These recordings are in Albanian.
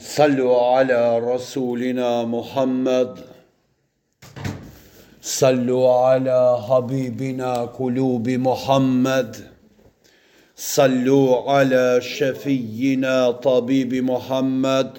صلوا على رسولنا محمد صلوا على حبيبنا قلوب محمد صلوا على شفينا طبيب محمد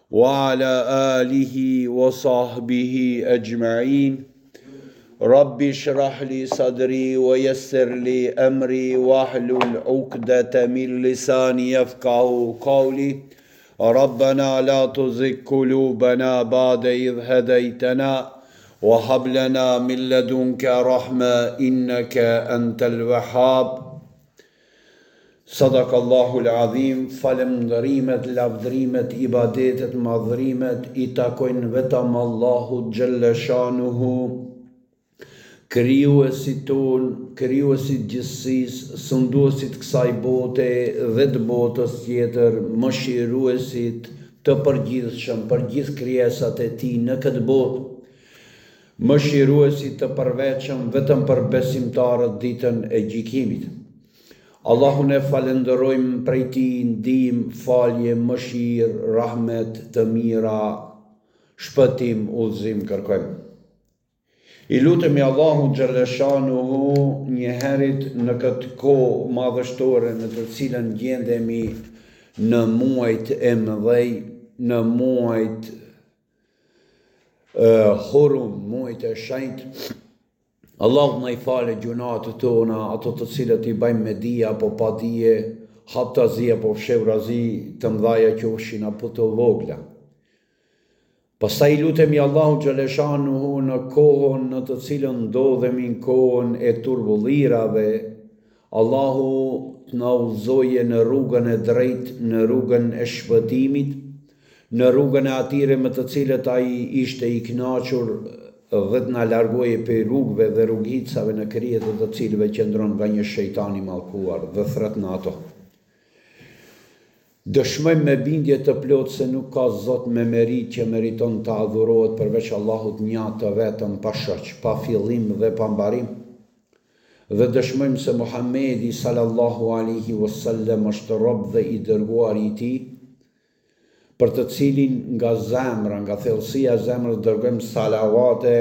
وعلى آله وصحبه أجمعين رب اشرح لي صدري ويسر لي أمري واحلل عقدة من لساني يفقه قولي ربنا لا تزك قلوبنا بعد إذ هديتنا وهب لنا من لدنك رحمة إنك أنت الوهاب Sadakallahul Adhim Falëndërimet Lavdrimet Ibadetet Madhrimet i takojnë vetëm Allahut Xhelle Shanuhu Krijuesit tonë Krijuesit Gjithësisë Sunduesit kësaj Bote dhe të Botës tjetër Mëshiruesit të Përgjithshëm për gjithë krijesat e Tij në këtë Botë Mëshiruesit të përveçëm vetëm për besimtarët ditën e gjykimit. Allahun e falënderojmë prej tij ndihmë, falje, mëshirë, rahmet, të mira, shpëtim, udhëzim kërkojmë. I lutemi Allahut xhelle shanuhu njëherit në këtë kohë madhështore në të cilën gjendemi në muajt e mëdhej, në muajt Hurum, muajt e shenjtë, Allahu të na i fale gjynahet tona, ato të cilat i bajmë me dije apo pa dije, haptazi apo fshevrazi, të mëdhaja qofshin apo të vogla. Pastaj i lutemi Allahu xhelle shanuhu në kohën në të cilën ndodhemi në kohën e turbullirave, Allahu të na udhëzojë në rrugën e drejtë, në rrugën e shpëtimit, në rrugën e atyre me të cilët Ai ishte i kënaqur dhe të na largojë prej rrugëve dhe rrugicave në krye të të cilëve qëndron nga një shejtan i mallkuar dhe thërret në ato. Dëshmojmë me bindje të plotë se nuk ka zot me meritë që meriton të adhurohet përveç Allahut Një të Vetëm pa shoq, pa fillim dhe pa mbarim, Dhe dëshmojmë se Muhamedi sallallahu alejhi ue sellem është rob dhe i dërguari i Tij, për të cilin nga zemra, nga thellësia e zemrës dërgojmë salavate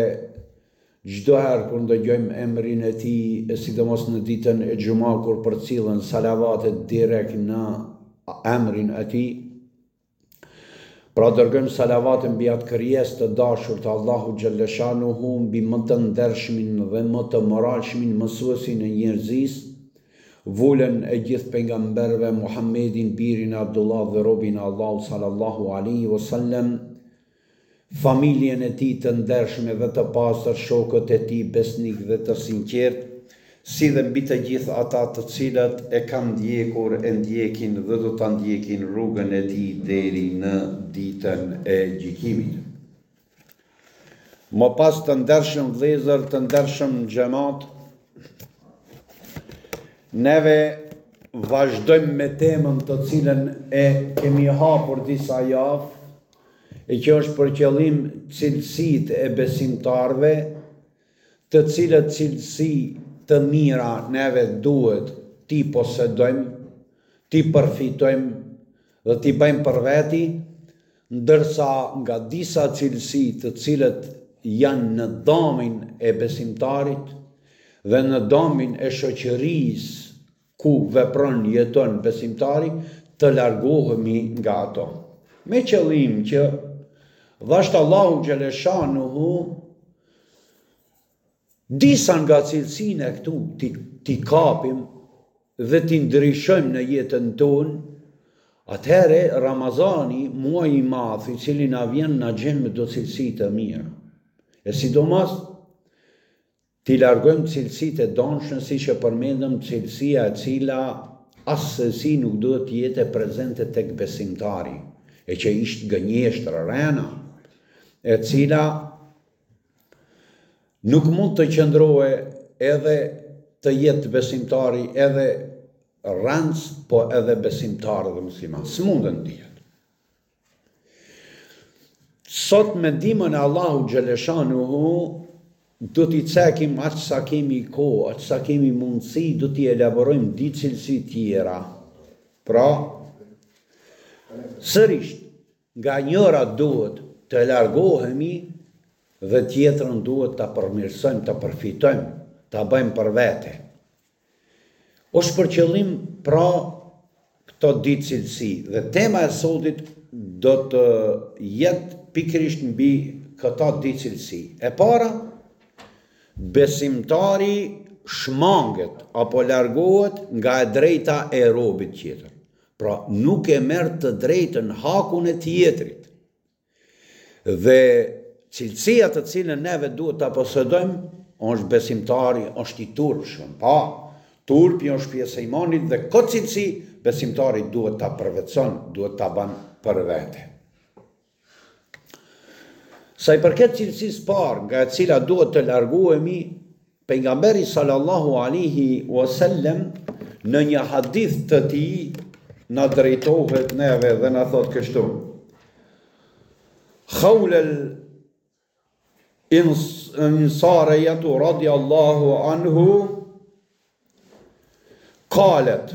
çdo herë kur ndëgjojmë emrin e Tij, e sidomos në ditën e xhuma kur përcillen salavatet direkt në emrin e Tij. Pra dërgojmë salavate mbi atë krijesë të dashur të Allahut xhelle shanuhu, mbi më të ndershmin dhe më të moralshmin mësuesin e njerëzisë, vulën e gjithë pejgamberëve, Muhammedin, birin e Abdullah dhe robin e Allahut sallallahu alejhi wasallam, familjen e tij të ndershme dhe të pastër, shokët e tij besnikë dhe të sinqertë, si dhe mbi të gjithë ata të cilët e kanë ndjekur, e ndjekin dhe do ta ndjekin rrugën e tij deri në Ditën e Gjykimit. Më pas të ndershëm vëllezër, të ndershëm xhemat, neve vazhdojmë me temën të cilën e kemi hapur disa javë, e që është për qëllim cilësitë e besimtarëve, të cilat cilësi të mira neve duhet t'i posedojmë, t'i përfitojmë dhe t'i bajmë për veti, ndërsa nga disa cilësi të cilët janë në domin e besimtarit dhe në domin e shoqërisë ku vepron, jeton besimtari, të largohemi nga ato. Me qëllim që dhashtë Allahu xheleshanuhu disa nga cilësitë e këtu t'i kapim dhe t'i ndryshojmë në jetën tonë, atëhere Ramazani, muaj i madh, i cili na vjen, na gjen me do cilësi të mirë. E sidomos, T'i largojmë cilësitë e domshme siç e përmendëm, cilësia e cila assesi nuk duhet të jetë prezente tek besimtari, e që ishte gënjeshtra, rrena, e cila nuk mund të qëndrojë edhe të jetë besimtari edhe rrenc po edhe besimtar edhe musliman, s'mundën të jetë. Sot me ndihmën e Allahut xheleshanuhu do t'i cekim aq sa kemi kohë, aq sa kemi mundësi, do t'i elaborojmë dy cilësi tjera. Pra, sërisht nga njëra duhet të largohemi dhe tjetrën duhet ta përmirësojmë, ta përfitojmë, ta bëjmë për vete. Është për qëllim pra këto dy cilësi dhe tema e sotit do të jetë pikërisht mbi këto dy cilësi. E para, besimtari shmanget apo largohet nga e drejta e robit tjetër. Pra nuk e merr të drejtën hakun e tjetrit. Dhe cilësia të cilën neve duhet ta posedojmë është besimtari është i turpshëm. Pra, turpi është pjesë e imanit dhe këtë cilësi besimtari duhet ta përvetëson, duhet ta ban për vete. Sa i përket cilësisë së parë nga e cila duhet të largohemi, Pejgamberi sallallahu alejhi ua sellem në një hadith të tij na drejtohet neve dhe na thotë kështu. Haule el ensarijetu radiallahu anhu kalet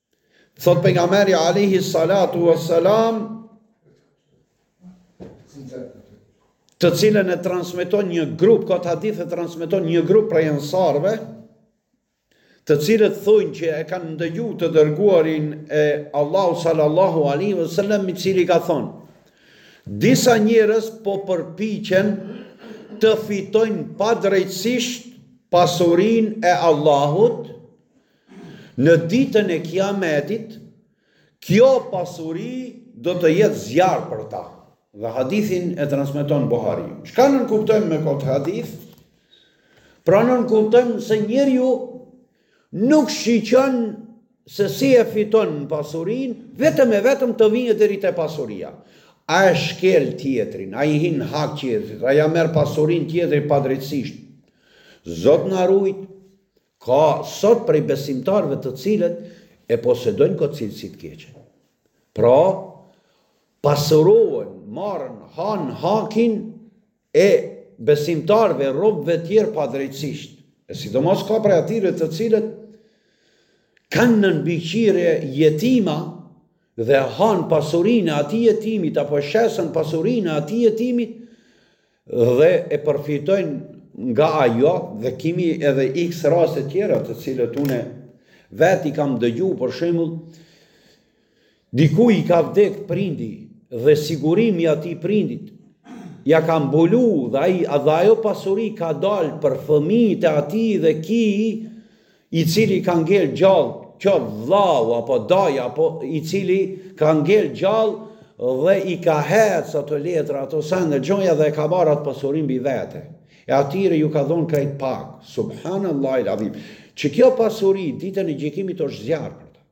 Thotë pejgamberi alayhi salatu wassalam të cilën e transmeton një grup, këtë hadith e transmeton një grup prej ensarëve, të cilët thonë që e kanë ndëgju të dërguarin e Allahu sallallahu alaihi wasallam i cili ka thonë disa njerëz po përpiqen të fitojnë padrejtësisht pasurinë e Allahut Në ditën e Kiametit, kjo pasuri do të jetë zjarr për ta. Dhe hadithin e transmeton Buhariu. Çka nënkuptojmë me këtë hadith? Pra nënkuptojmë se njeriu nuk shiqon se si e fiton pasurinë, vetëm e vetëm të vijë deri te pasuria. A e shkel tjetrin, a i hinë hak tjetrit, a ja merr pasurinë tjetrit padrejtësisht. Zot na rujt, Ka sot prej besimtarëve të cilët e posedojnë këtë cilësi të keqe. Pra, pasurohen, marrën, hanë, hakin e besimtarëve, robëve tjerë padrejtësisht. E sidomos ka prej atyre të cilët kanë nën mbikëqyrje jetima dhe hanë pasurinë e atij jetimit apo shesën pasurinë e atij jetimit Dhe e përfitojnë nga ajo dhe kimi edhe x raste tjera të cilat unë vetë i kam dëgju për shembull diku i ka vdek prindi dhe sigurimi i atij prindit ja ka mbulu dhe, ai, dhe ajo pasuri ka dalë për fëmijët e atij dhe ky I cili ka ngel gjallë qoftë vllau apo daja apo i cili ka ngel gjallë dhe i ka hec ato letra ato sende gjoja dhe e ka marrë atë pasuri mbi vete e atyre ju ka dhonë krejt pak subhanallahil adhim që kjo pasuri ditën e gjykimit është zjarr për ta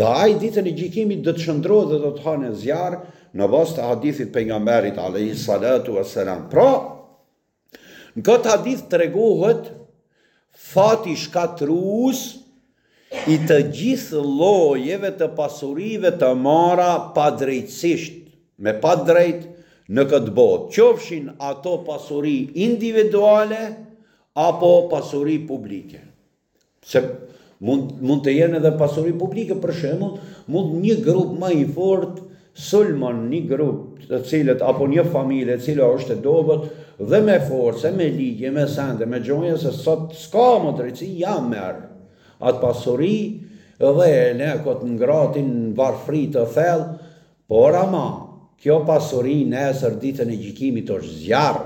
dhe ai ditën e gjykimit do të shndërrohet dhe do të hanë zjarr në bazë të hadithit pejgamberit alayhi salatu wassalam pra Në këtë hadith tregohet fati shkatërrues i të gjithë llojeve të pasurive të marra padrejtësisht, me pa të drejtë, në këtë botë, qofshin ato pasuri individuale apo pasuri publike. Se mund, mund të jenë edhe pasuri publike, për shembull, mund një grup më i fort sulmon një grup të cilët apo një familje e cila është e dobët dhe me forcë, me ligje, me sende, me gjonja se sot s'ka më drejtësi, ja merr atë pasuri dhe e le këtë ngratin në varfri të thellë, por ama kjo pasuri nesër ditën e gjykimit është zjarr.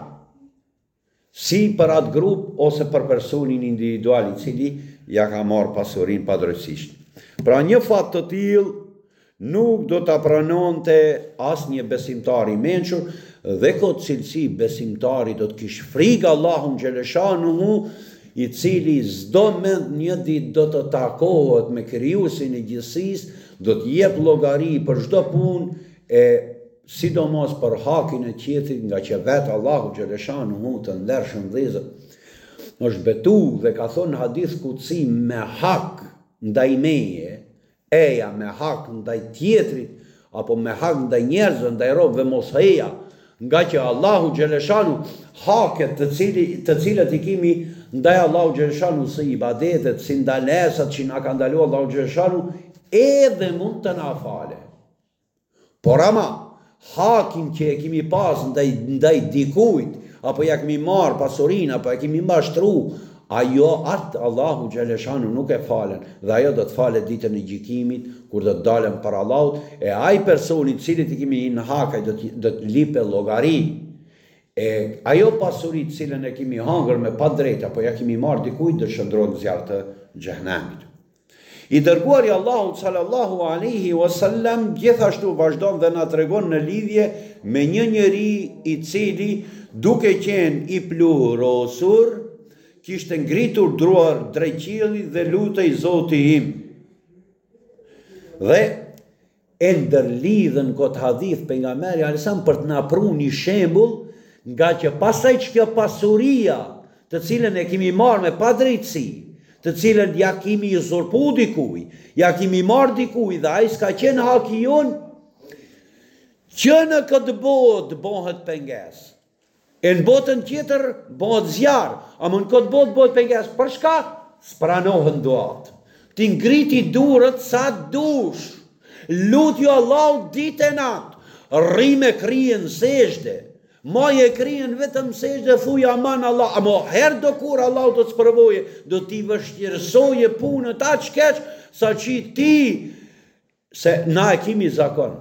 Si për atë grup ose për personin individual i cili ia ka marrë pasurinë padrejtësisht. Pra një fat të tillë nuk do ta pranonte asnjë besimtar i mençur dhe kët cilësi besimtari do të kishte frikë Allahun xheleshanuhu i cili s'do mend një ditë do të takohet me Krijuesin e gjithësisë do të jep llogari për çdo punë e sidomos për hakin e tjetrit ngaqë vetë Allahu xheleshanuhu të ndershëm xhemat është betu dhe ka thonë n'hadith kutsi me hak ndaj meje eja me hak ndaj tjetrit apo me hak ndaj njerëzve ndaj robëve mos eja ngaqë Allahu xheleshanu haket të, cili, të cilat i kimi ndaj Allahu xheleshanu si ibadetet si ndalesat që na ka ndaluar Allahu xheleshanu edhe mund të na fale Por ama, hakin që e kemi pas ndaj dikujt, apo ia kemi marrë pasurinë, apo e kemi mashtru, ajo atë Allahu xheleshanu nuk e falën, dhe ajo do të falet ditën e gjykimit, kur do të dalim para Allahut, e ai personi të cilit i kemi hi në hak, ai do të, do të lipe llogari. E ajo pasuri të cilën e kemi hangër me padrejtë, apo ia kemi marrë dikujt, do të shndërrohet n'zjarr të xhehnemit. I Dërguari i Allahut sallallahu alejhi wa sallam gjithashtu vazhdon dhe na tregon në lidhje me një njeri i cili duke qenë i pluhurosur kishte ngritur duar drejt qiellit dhe lutej Zoti im dhe E ndërlidhën kët hadith pejgamberi alajhissalam për të na pru një shembull ngaqë pastaj qikjo pasuria të cilën e kemi marrë me padrejtësi, të cilën ia kemi uzurpu dikuj, ia kemi marrë dikuj dhe ajo s'ka qenë haki jonë, që në këtë botë bëhet pengesë. E në botën tjetër bëhet zjarr, ama në këtë botë bëhet pengesë. Për çka? S'pranohen duatë. Ti ngriti durët sa dush, lutju Allahut ditë e natë, rri me krye në sexhde, maje kryen vetëm në sexhde, thuj aman Allah, ama herëdokur Allahu do t'sprovojë, do t'i vështirësojë punët aq keq, saqë ti Se na e kemi zakon.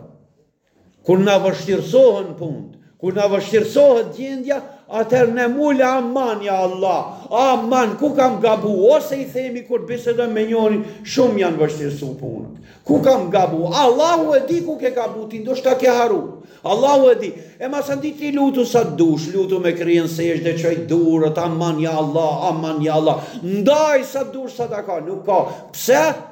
Kur na vështirësohen punët, kur na vështirësohet gjendja, atëherë ne mule aman, ja Allah, aman, ku kam gabu, ose i themi kur bisedon me njoni, shumë m'janë vështirësu punët. Ku kam gabu, Allahu e di ku ke gabu, ti ndoshta ke harru, Allahu e di. E masanej ti lutu sa të dush, lutu me kryen n'sexhde, çoj durët, aman, ja Allah, aman, ja Allah. Ndaj sa të dush sadaka, nuk ka. Pse?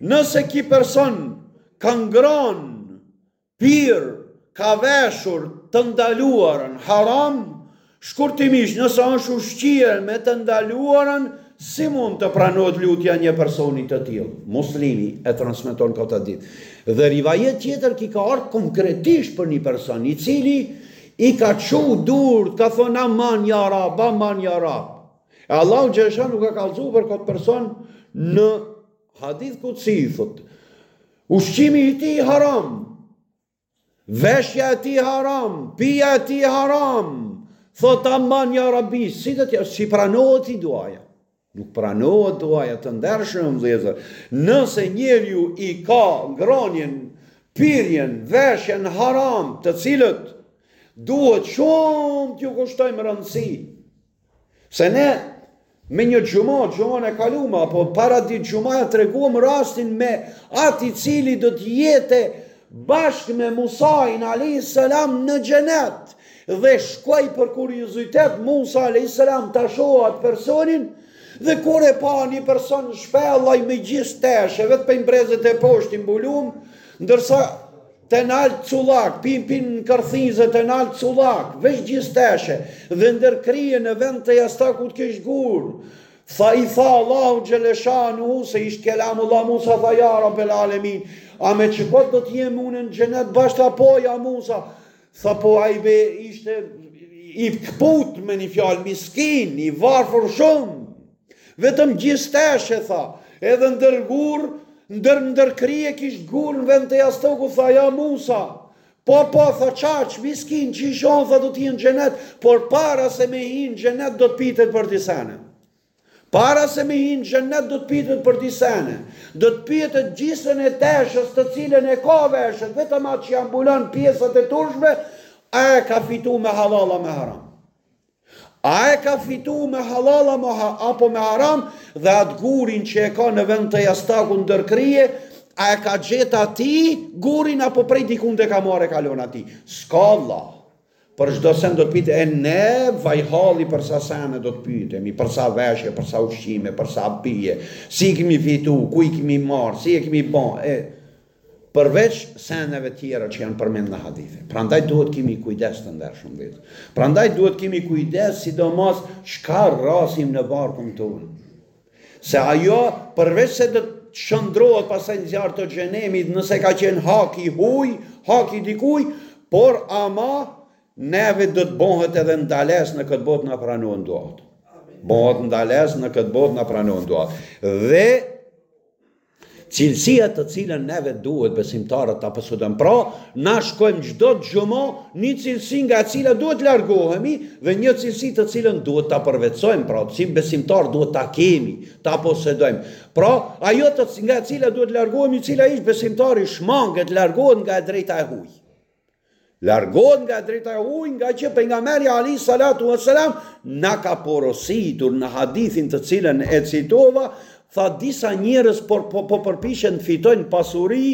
Nëse ky person ka ngrënë, pirë, ka veshur të ndaluarën, haram, shkurtimisht nëse është ushqyer me të ndaluarën, si mund të pranohet lutja e një personi të tillë? Muslimi e transmeton këtë hadith. Dhe rivajet tjetër ku ka ardhur konkretisht për një person, i cili i ka çu durt, ka thonë aman ja rab, aman ja rab. E Allahu xheleshanuhu ka kallzu për këtë person në Hadith Kutsi thot, ushqimi i tij haram, veshja e tij haram, pija e tij haram, thot aman ja rabi, si do t'ja, si pranohet atij duaja. Nuk pranohet duaja të ndershëm vëllezër. Nëse njeriu i ka ngronjen, pirjen, veshjen haram, të cilët duhet shumë t'ju kushtojmë rëndësi, Se ne me një xhuma, xhumën e kalume, apo para dy xhumave e treguam rastin me atë i cili do të jetë bashkë me Musajn a.s. në xhenet dhe shkoi për kuriozitet Musa a.s. ta shoh at personin dhe kur e pa një person shpellaj me gjysë teshe veç prej brezit e poshtë i mbulum ndërsa Te nalt cullak, prej prej kërthize te nalt cullak, veç gjysë teshe, dhe ndër krye në vend të jastakut kish gur. Tha i tha Allahu xheleshanuhu se ish kelamullah Musa tha ja Rabbel Alemin, a me qëkët do të jem unë në xhenet bashkë, tha po ja Musa. Tha po ai be ishte i kput me një fjalë miskin, i varfër shumë. Vetëm gjysë teshe tha. Edhe ndër gurë, ndër ndër krye kish gurë në vend të jastakut, tha ja Musa. Po, po, tha qaq miskin që isht, tha do t'hi në xhenet, por para se me hi në xhenet do të pytet për dy sene. Para se me hi në xhenet do të pytet për dy sene. Do të pyetet gjysën e teshës të cilën e ka vesht, vetëm atë që ja mbulon pjesët e turpshme, a e ka fitu me hallall a me haram. A e ka fitu me hallall apo me haram dhe atë gurin që e ka në vend të jastakut ndër krye, a e ka gjet atë gurin apo prej dikund e ka marrë e ka lon aty. S'ka vlla. Për çdo sen do të pytet e ne vaj halli për sa sene do të pytemi, për sa veshje, për sa ushqime, për sa pije, si i kemi fitu, ku i kemi marrë, si e kemi ba, e... Përveç seneve tjera që janë përmend në hadithe. Prandaj duhet kemi kujdes të ndershëm vllezër. Prandaj duhet kemi kujdes sidomos çka rrasim në barkun tonë. Se ajo përveç se do të shndërrohet pastaj në zjarr të xhehenemit nëse ka qenë hak i huaj, hak i dikujt, por ama neve do të bëhet edhe ndalesë në këtë botë na pranohen duat. Bëhet ndalesë në këtë botë na pranohen duat. Dhe Cilësia të cilën neve duhet besimtarët ta posedojmë. Pra, na shkojmë çdo xhuma një cilësi nga e cila duhet largohemi dhe një cilësi të cilën duhet ta përvetësojmë, pra si besimtar duhet ta kemi, ta posedojmë. Pra, ajo nga e cila duhet largohemi, cila ish besimtari shmanget, largohet nga e drejta e huaj. Largohet nga e drejta e huj ngaqë Pejgamberi alejhi salatu ue selam na ka porositur në hadithin të cilën e citova, tha disa njerëz por po po përpiqen të fitojnë pasuri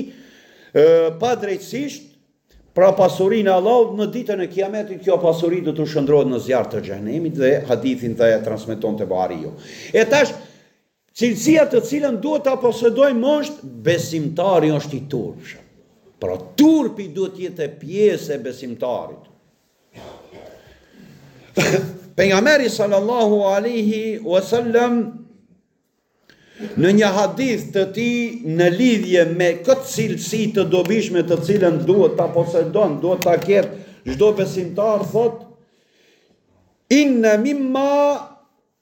padrejtësisht, pra pasurinë e Allahut në ditën e Kiametit kjo pasuri do t'u shndrohet në zjarr të Xhehenemit dhe hadithin tha e transmetonte Buhariu. E tash Cilësia të cilën duhet ta posedojmë është, besimtari është i turpshëm. Pra turpi duhet të jetë pjesë e besimtarit. Pejgamberi sallallahu alaihi wasallam në një hadith të tij në lidhje me këtë cilësi të dobishme të cilën duhet ta posedon, duhet ta ketë çdo besimtar, thotë, inna mimma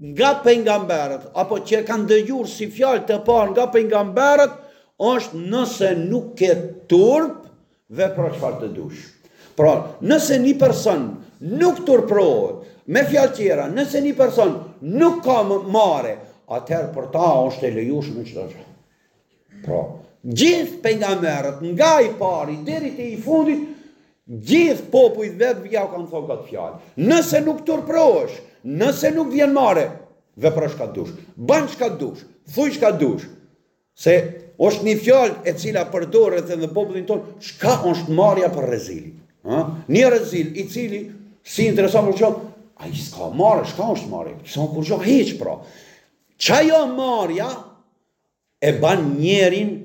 nga pejgamberët apo që e kanë dëgjuar si fjalë të parë nga pejgamberët është nëse nuk ke turp vepro çfarë të dush. Pra, nëse një person nuk turprohet, me fjalë tjera, nëse një person nuk ka marre, atëherë për ta është e lejushme çdo gjë. Pra, gjithë pejgamberët, nga i pari deri te i fundit, gjithë popujve të vet jau kanë thënë këtë fjalë. Nëse nuk turpërohesh, nëse nuk vjen marre, vepro çka dush, bën çka dush, thuj çka dush. Se është një fjalë e cila përdoret edhe në popullin tonë, çka është marrja për rezilin. Ë? Një rezil i cili s'i intereson për çfarë? Ai s'ka marre, çka është marre? S'ka kurrë hiç pra. Ajo marrja e ban njerin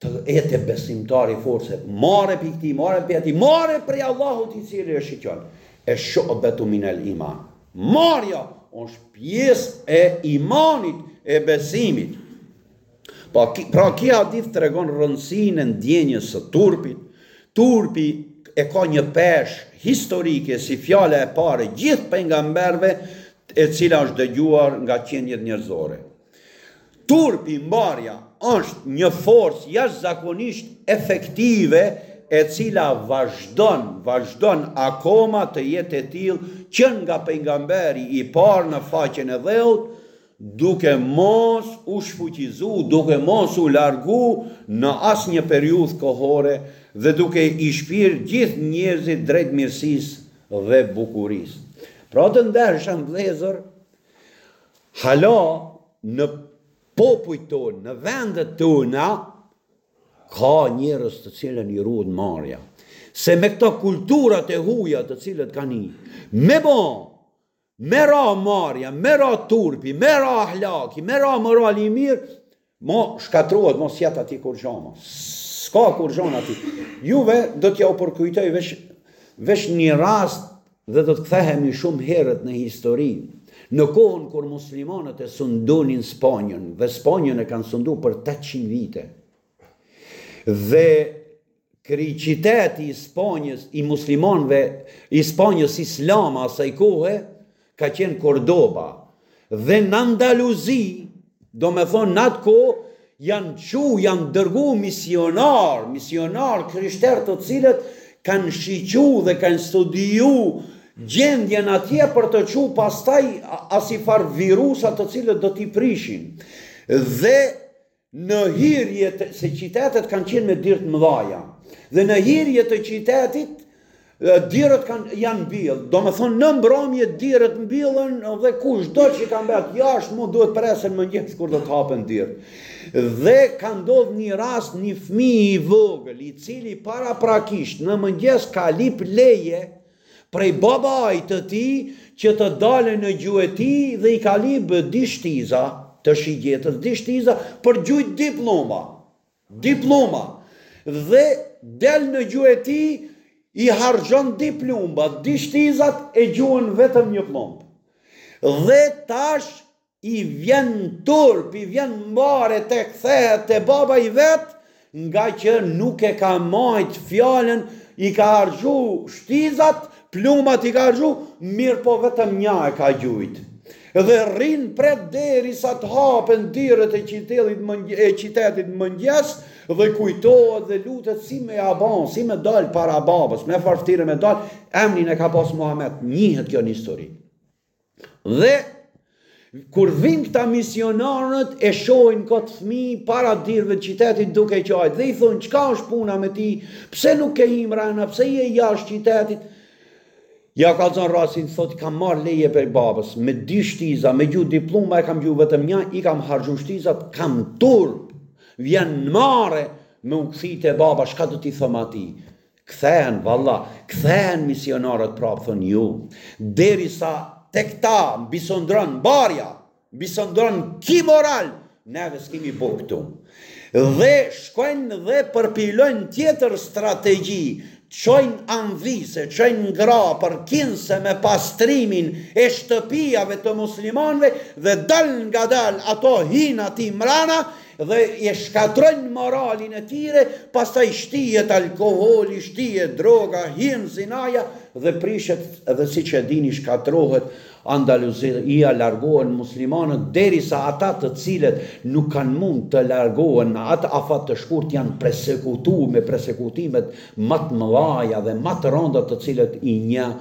të jetë besimtar i fortë se, marre prej këtij, marre prej atij, marre prej Allahut i cili e shikjon, e shu'betun minel iman. Marrja është pjesë e imanit, e besimit. Pa, po, pra ky hadith tregon rëndësinë e ndjenjës së turpit, turpi e ka një peshë historike si fjala e parë e gjithë pejgamberëve e cila është dëgjuar nga qeniet njerëzore. Turpi, marrja, është një forcë jashtëzakonisht efektive e cila vazhdon, vazhdon akoma të jetë e tillë që nga Pejgamberi i parë në faqen e dheut, duke mos u shfuqizu, duke mos u largu në asnjë periudhë kohore dhe duke i shpirë gjithë njerëzit drejt mirësisë dhe bukurisë. Pra të ndershëm vëllezër, Hala në popujt tanë, në vendet tona, ka njerëz të cilën i ruan marrja. Se me këto kulturat e huja të cilat kanë hi, me bo, me ra marrja, me ra turpi, me ra ahlaki, me ra morali i mirë, Mo shkatërrohet, mo s'jet aty kurgjo mo. S'ka kurgjo aty. Juve do t'ja u përkujtoj veç një rast dhe do të kthehemi shumë herët në histori. Në kohën kur muslimanët e sundonin Spanjën dhe Spanjën e kanë sundu për tetëqind vite. Dhe Kryeqyteti i Spanjës i muslimanëve i Spanjës islame asaj kohe ka qenë Kordoba dhe në Andaluzi, domethënë në atë kohë janë çu, janë dërgu misionarë, misionarë krishterë të cilët kanë shiqu dhe kanë studiju gjendjen atje për të çu pastaj asi farë virusa të cilët do t'i prishin. Dhe në hyrje të, se qytetet kanë qenë me dyrë të mëdhaja, dhe në hyrje të qytetit dyrët janë mbyllë. Domethënë në mbrëmje dyrët mbyllen dhe kushdo që ka mbet jashtë mund duhet presin mëngjes kur do të hapen dyrët. Dhe ka ndodh një rast një fëmijë i vogël i cili paraprakisht në mëngjes ka lyp leje prej babait të tij që të dalë në gjueti dhe i ka lyp dy shtiza të shigjetës dy shtiza për gjujt dy plluma dy plluma dhe del në gjueti i harxhon dy plumba dy shtizat e gjun vetëm një pllumb dhe tash i vjen turp i vjen marre të kthehet te baba i vet ngaqë nuk e ka majt fjalën i ka harxhu shtizat plumat i ka harxhu mirpo vetëm nja e ka gjujt dhe rrin pret derisa të hapen dyrët e e qytetit mëngjes dhe kujtohet dhe lutet si me ja ba si me dal para babës me far ftyre me dal emnin e ka pas Muhamet njihet kjo në histori Dhe kur vijnë këta misionarët e shohin kët fëmijë para dyrëve të qytetit duke qajt dhe i thonë çka është puna me ti, pse nuk ke hi mrena, pse je jashtë qytetit? Ja kallzon rastin, thotë kam marrë leje prej babës, me dy shtiza, me gju dy plluma e kam gju vetëm një, i kam harxhu shtizat, kam turp, vjen marre me u kthi te baba, çka do t'i thom atij? Kthehen valla, kthehen misionerët prapë thoni ju, derisa tek ta mbisundon marrja, mbisundon ki moral, neve s'kemi ç'bo këtu. Dhe shkojnë dhe përpilojnë tjetër strategji, çojnë anvise, çojnë gra për kinse me pastrimin e shtëpijave të muslimanëve dhe dalëngadalë ato hijnë ati mrena, dhe e shkatërrojnë moralin e tyre, pastaj shtihet alkoholi, shtihet droga, hin zinaja dhe prishet dhe siç e dini shkatërrohet Andaluzia, largohen muslimanët derisa ata të cilët nuk kanë mund të largohen në atë afat të shkurt janë persekutu me persekutimet ma të mëdhaja dhe ma të rënda të cilat i njeh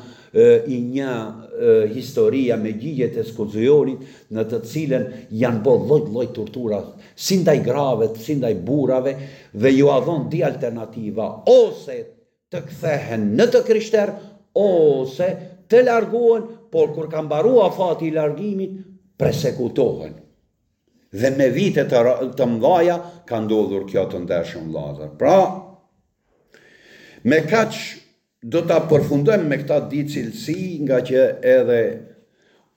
i njeh historia me gjyqet e inkuizicionit në të cilën janë bo lloj lloj tortura si ndaj grave si ndaj burrave dhe jua dhon di alternativa ose të kthehen në të krishter ose të largohen por kur ka mbaru afati i largimit persekutohen dhe me vite të, të mdhaja ka ndodhur kjo të ndershëm vllazër pra me kaq Do ta përfundojmë me këta di cilësi ngaqë edhe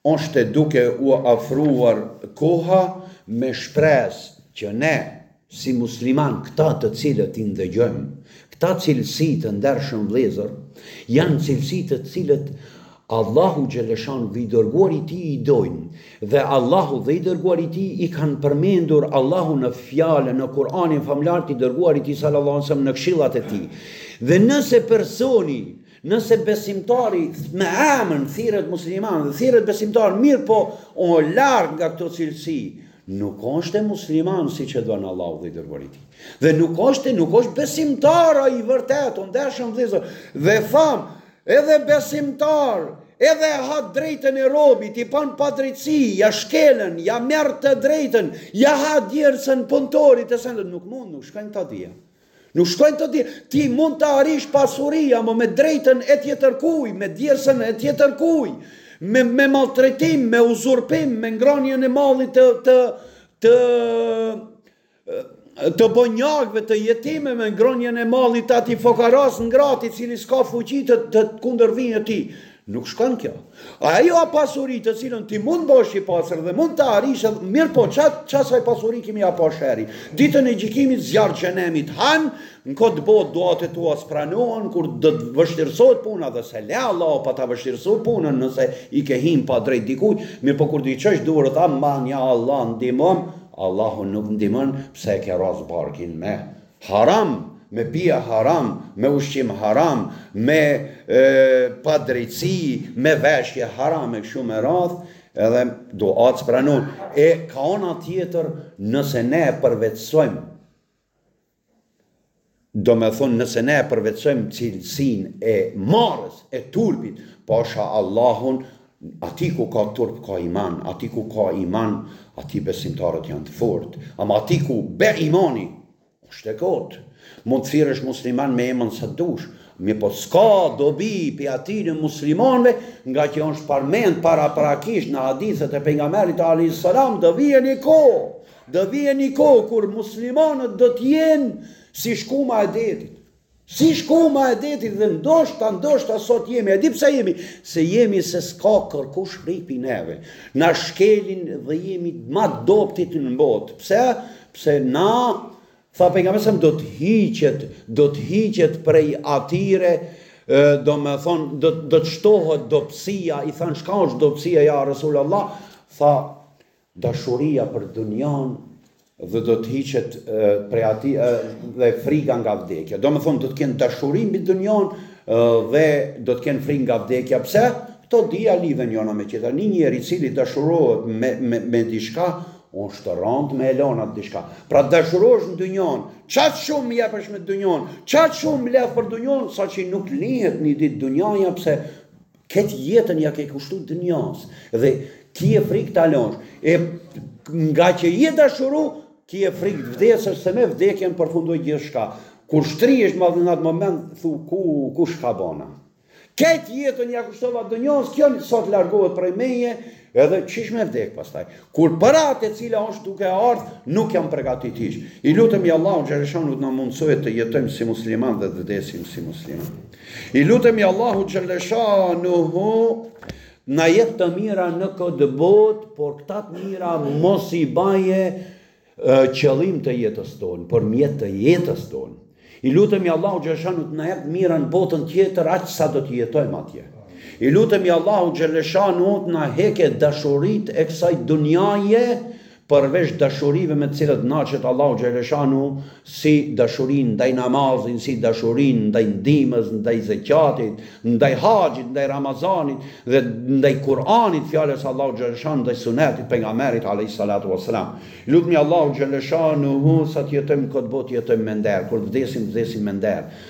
oshte duke u afruar koha me shpresë që ne si musliman këta të cilët i ndëgjojmë këta cilësi të ndershëm vllezër janë cilësi të cilat Allahu xheleshanuhu dhe i dërguari i tij i dojnë dhe Allahu dhe i dërguari i tij i kanë përmendur Allahu në fjalë në Kur'anin famëlartë i dërguari i tij sallallahu alejhi ve sellem në këshillat e tij dhe nëse personi nëse besimtari me emën thirret musliman dhe thirret besimtar mirëpo o larg nga këto cilësi nuk është musliman siç e don Allahu dhe i dërguari i tij dhe nuk është nuk është besimtar i vërtetë o ndershëm vëllezër dhe tham Edhe besimtar, edhe e ha drejtën e robit, i ban padrejtësi, ja shkelën, ja merr të drejtën, ja ha djersën punëtorit e se nuk mund, nuk shkojnë këto dija. Nuk shkojnë të dija. Ti mund të arrish pasuri, amo me drejtën e tjetërkuj, me djersën e tjetërkuj, me, me maltretim, me uzurpim, me ngranien e mallit të, të, të, Të bonjakëve, të jetimeve, ngronien e mallit të atij fukaras ngratë i cili s'ka fuqi të të kundërvihet ti. Nuk shkon kjo. Ajo a pasuri të cilën ti mund bësh i pastër dhe mund ta arrishe mirëpo çat çasaj pasuri ki me ja pa sherrin. Ditën e gjykimit zjarr xhehenemit han, në këtë botë duat e tua s'pranohen kur do të vështirësohet puna dhe s'e le Allahu pa ta vështirësu punën nëse i ke hi pa drejt dikujt, mirëpo kur do i çosh durt aman ja Allah ndihmom Allahu nuk ndihmon pse e ke rras barkin me haram me pije haram me ushqim haram me padrejtësi me veshje haram e kështu me radhë edhe duaja s'pranohet e ka ana tjetër nëse ne e përvetësojmë Domethënë nëse ne e përvetësojmë cilësinë e marrës, e turpit, pasha Allahun, aty ku ka turp ka iman, aty ku ka iman, aty besimtarët janë të fortë, ama aty ku bie imani, është e kotë. Mund të thirrësh musliman me emën sa të dush, mirëpo s'ka dobi prej atyre muslimanëve, ngaqë është përmend paraprakisht në hadithet e pejgamberit alejhi selam, do vijë një kohë, Do vijë një kohë kur muslimanët do të jenë si shkuma e detit. Si shkuma e detit dhe ndoshta, ndoshta sot jemi, e di pse jemi, se jemi se s'ka kërkush frikë prej neve. Na shkelin dhe jemi ma dobtit në botë. Pse? Pse na, tha pejgamberi alejhi selam, do të hiqet, do të hiqet prej atyre, domethënë, do, do të shtohet dobësia, i thanë, çka është dobësia, ja Resulallah, tha, Dashuria për dunjanë dhe do të hiqet prej atyre dhe frika nga vdekja. Domethënë do të kenë dashuri mbi dunjanë dhe do të kenë frikë nga vdekja. Pse? Këto dyja lidhen njëra me tjetrën. Një njeri i cili dashurohet me me me diçka, është rëndë me e lënë atë diçka. Pra dashurohesh në dunjanë, qaq shumë jepesh me dunjanë, qaq shumë lev për dunjanë, saqë nuk t'lihet një ditë dunjaja pse Këtë jetën ja ke kushtu dunjas dhe kije frikë ta lënsh e ngaqë je dashuru kije frikë të vdesësh se me vdekjen përfundoj gjithçka kur shtrihesh edhe në atë moment thu kuku çka bana këtë jetën ja kushtova dunjas kjo sot largohet prej meje Edhe qysh me vdek pastaj. Kur për atë e cila është duke ardh, nuk jam pregatit hiç. I lutemi Allahut xheleshanuhu të na mundësojë të jetojmë si musliman dhe të vdesim si musliman. I lutemi Allahut xheleshanuhu t'na jep të mira në këtë botë, por këto të mira mos i baje Qëllim të jetës tonë, por mjet të jetës tonë. I lutemi Allahut xheleshanuhu të na jap të mira në botën tjetër aq sa do të jetojmë atje. I lutemi Allahut xheleshanuhu të na heke dashuritë e kësaj dunjaje përveç dashurive me të cilat kënaqet Allahu xheleshanuhu si dashurinë ndaj namazit, si dashurinë ndaj ndihmës ndaj zeqatit, ndaj haxhit, ndaj Ramazanit dhe ndaj Kur'anit, Fjalës së Allahut xheleshanuhu ndaj Sunetit të Pejgamberit alejhi salatu ue selam. Lutmi Allahun xheleshanuhu sa të jetojmë në këtë botë të jetojmë me nder, kur të vdesim të vdesim me nder.